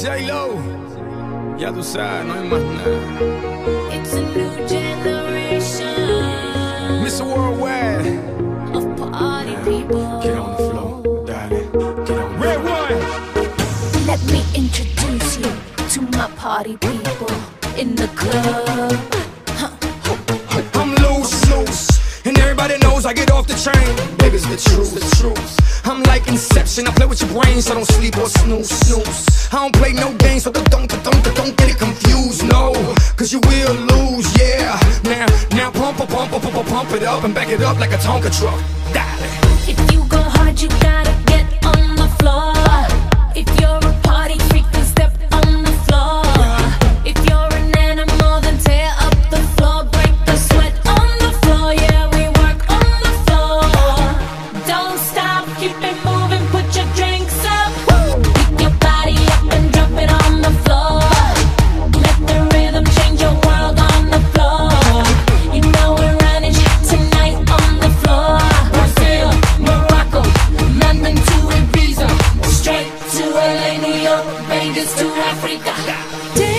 J-Lo, ya tú sabes, no hay más nada. It's a new generation Mr. Worldwide, of party people. get on the floor, darling. Get on the RedOne. Let me introduce you to my party people in the club. I'm loose, loose, and everybody knows I get off the train. Baby, it's the truth, the truth. I'm like Inception, I play with your brain, so don't sleep or snooze, snooze. I don't play no games, so don't, don't, don't, don't get it confused, no. Cause you will lose, yeah. Now, now pump, pump, pump, pump, pump it up and back it up like a Tonka truck. Darling. If you go hard, you gotta Vegas to Africa.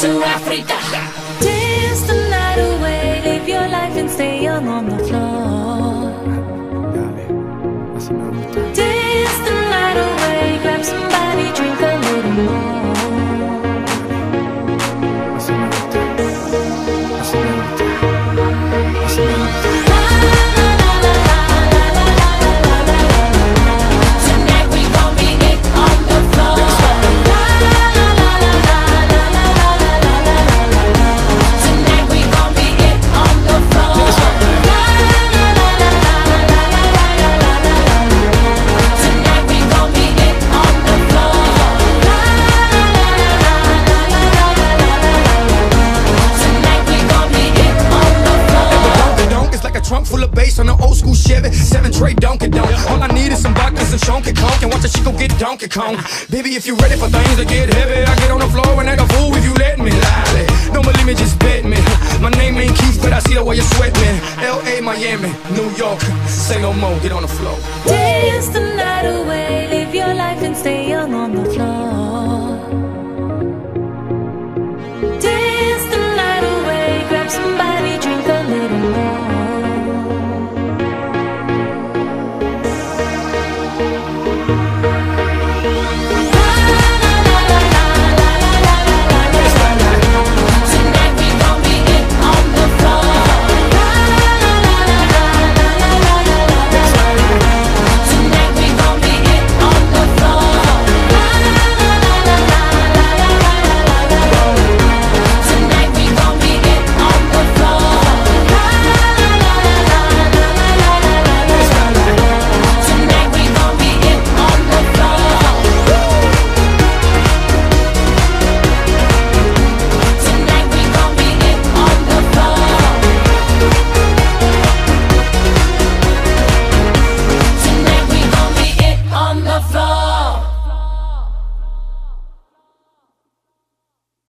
To Africa. Donkey Kong and watch a chick go get Donkey Kong. Baby, if you ready for things to get heavy, I get on the floor and act a fool if you let me. Lally, don't believe me, just bet me. My name ain't Keith, but I see the way you sweat me. L.A., Miami, New York, say no more, get on the floor. Dance the night away, live your life and stay young on the floor.